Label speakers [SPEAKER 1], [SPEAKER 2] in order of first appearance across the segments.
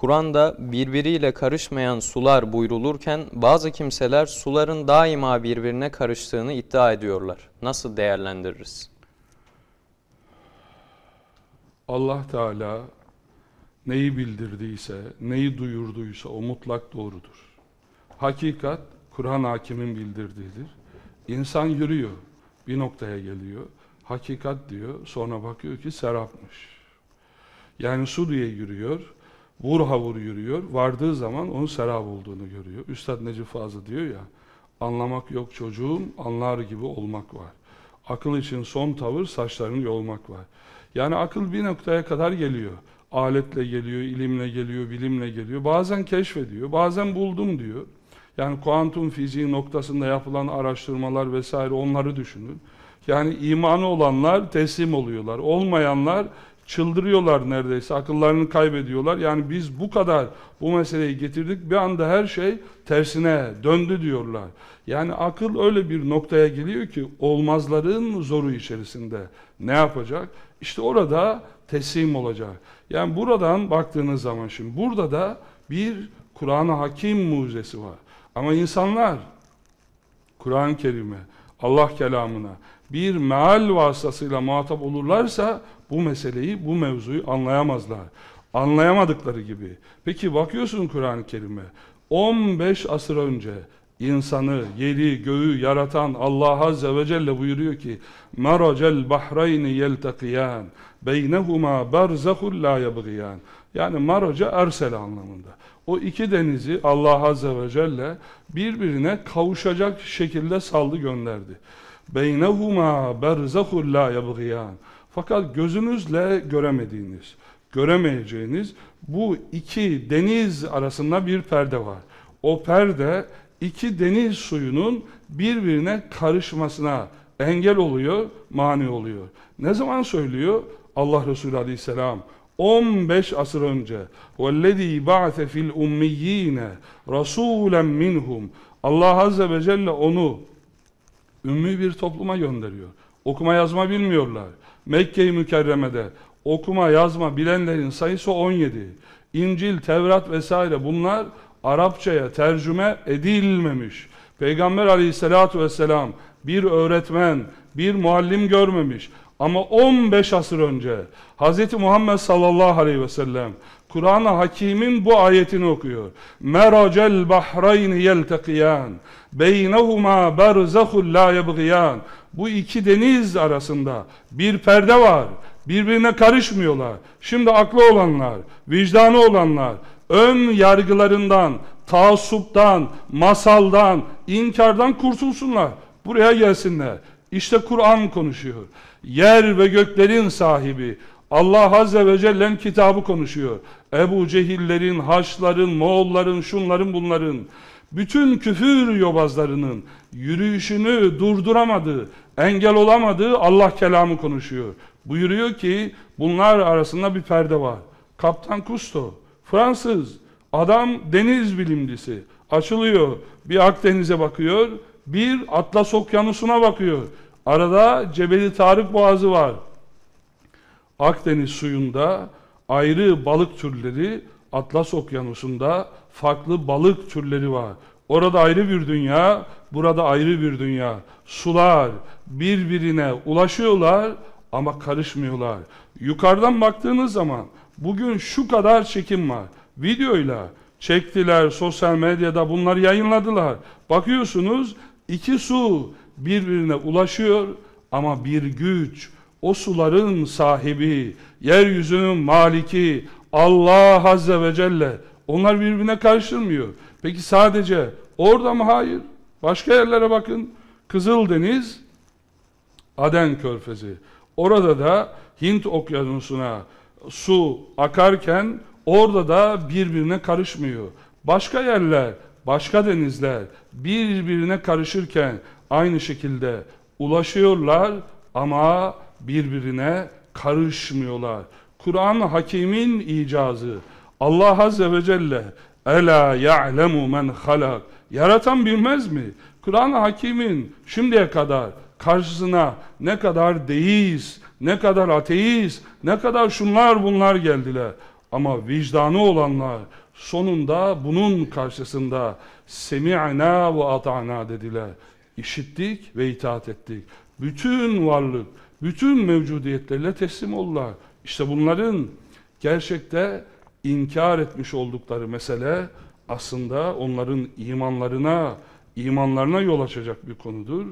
[SPEAKER 1] Kur'an'da birbiriyle karışmayan sular buyrulurken bazı kimseler suların daima birbirine karıştığını iddia ediyorlar. Nasıl değerlendiririz?
[SPEAKER 2] Allah Teala neyi bildirdiyse, neyi duyurduysa o mutlak doğrudur. Hakikat Kur'an hakimin bildirdiğidir. İnsan yürüyor, bir noktaya geliyor. Hakikat diyor, sonra bakıyor ki serapmış. Yani su diye yürüyor, vur havur yürüyor. Vardığı zaman onun serap olduğunu görüyor. Üstad Necip Fazıl diyor ya, anlamak yok çocuğum, anlar gibi olmak var. Akıl için son tavır saçlarını yolmak var. Yani akıl bir noktaya kadar geliyor. Aletle geliyor, ilimle geliyor, bilimle geliyor. Bazen keşfediyor, bazen buldum diyor. Yani kuantum fiziği noktasında yapılan araştırmalar vesaire onları düşünün. Yani imanı olanlar teslim oluyorlar. Olmayanlar çıldırıyorlar neredeyse. Akıllarını kaybediyorlar. Yani biz bu kadar bu meseleyi getirdik. Bir anda her şey tersine döndü diyorlar. Yani akıl öyle bir noktaya geliyor ki olmazların zoru içerisinde. Ne yapacak? İşte orada teslim olacak. Yani buradan baktığınız zaman şimdi burada da bir Kur'an-ı Hakim mucizesi var. Ama insanlar Kur'an-ı Kerim'e, Allah kelamına bir meal vasıtasıyla muhatap olurlarsa bu meseleyi, bu mevzuyu anlayamazlar. Anlayamadıkları gibi. Peki bakıyorsun Kur'an-ı Kerim'e 15 asır önce insanı, yeri, göğü yaratan Allah Azze ve Celle buyuruyor ki meracel bahrayni yeltakiyan beynehuma berzahul la yabgiyan yani maraca ersel anlamında. O iki denizi Allah Azze ve Celle birbirine kavuşacak şekilde saldı gönderdi Beynehuma berzahul la yabgiyan fakat gözünüzle göremediğiniz, göremeyeceğiniz bu iki deniz arasında bir perde var. O perde iki deniz suyunun birbirine karışmasına engel oluyor, mani oluyor. Ne zaman söylüyor? Allah Resulü Aleyhisselam 15 asır önce وَالَّذ۪ي بَعْثَ فِي الْاُمِّيِّينَ رَسُولًا مِنْهُمْ Allah Azze ve Celle onu ümmi bir topluma gönderiyor. Okuma yazma bilmiyorlar. Mekke-i Mükerreme'de okuma yazma bilenlerin sayısı 17. İncil, Tevrat vesaire bunlar Arapçaya tercüme edilmemiş. Peygamber aleyhissalatu vesselam bir öğretmen, bir muallim görmemiş. Ama 15 asır önce Hz. Muhammed sallallahu aleyhi ve sellem Kur'an-ı Hakim'in bu ayetini okuyor. Meracel bahrayni yeltekiyan beynehuma berzahul la yebgiyan bu iki deniz arasında bir perde var. Birbirine karışmıyorlar. Şimdi aklı olanlar, vicdanı olanlar, ön yargılarından, taassuptan, masaldan, inkardan kurtulsunlar. Buraya gelsinler. İşte Kur'an konuşuyor. Yer ve göklerin sahibi Allah Azze ve Celle'nin kitabı konuşuyor. Ebu Cehillerin, Haçların, Moğolların, şunların bunların bütün küfür yobazlarının yürüyüşünü durduramadığı, engel olamadığı Allah kelamı konuşuyor. Buyuruyor ki bunlar arasında bir perde var. Kaptan Kusto, Fransız, adam deniz bilimcisi. Açılıyor, bir Akdeniz'e bakıyor, bir Atlas Okyanusu'na bakıyor. Arada Cebeli Tarık Boğazı var. Akdeniz suyunda ayrı balık türleri, Atlas Okyanusu'nda farklı balık türleri var. Orada ayrı bir dünya, burada ayrı bir dünya. Sular birbirine ulaşıyorlar ama karışmıyorlar. Yukarıdan baktığınız zaman bugün şu kadar çekim var. Videoyla çektiler, sosyal medyada bunları yayınladılar. Bakıyorsunuz iki su birbirine ulaşıyor ama bir güç, o suların sahibi, yeryüzünün maliki, Allah Azze ve Celle onlar birbirine karıştırmıyor. Peki sadece orada mı? Hayır. Başka yerlere bakın. Kızıldeniz, Aden Körfezi. Orada da Hint Okyanusu'na su akarken orada da birbirine karışmıyor. Başka yerler, başka denizler birbirine karışırken aynı şekilde ulaşıyorlar ama birbirine karışmıyorlar. Kur'an Hakim'in icazı. Allah Azze ve Celle Ela ya'lemu men halak. Yaratan bilmez mi? Kur'an-ı Hakim'in şimdiye kadar karşısına ne kadar deist, ne kadar ateist, ne kadar şunlar bunlar geldiler. Ama vicdanı olanlar sonunda bunun karşısında semi'na ve ata'na dediler. İşittik ve itaat ettik. Bütün varlık, bütün mevcudiyetleriyle teslim oldular. İşte bunların gerçekte inkar etmiş oldukları mesele aslında onların imanlarına, imanlarına yol açacak bir konudur.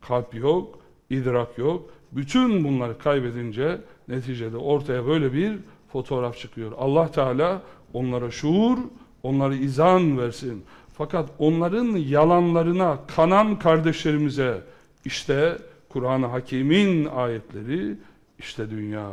[SPEAKER 2] Kalp yok, idrak yok. Bütün bunları kaybedince neticede ortaya böyle bir fotoğraf çıkıyor. Allah Teala onlara şuur, onlara izan versin. Fakat onların yalanlarına kanan kardeşlerimize işte Kur'an-ı Hakim'in ayetleri işte dünya.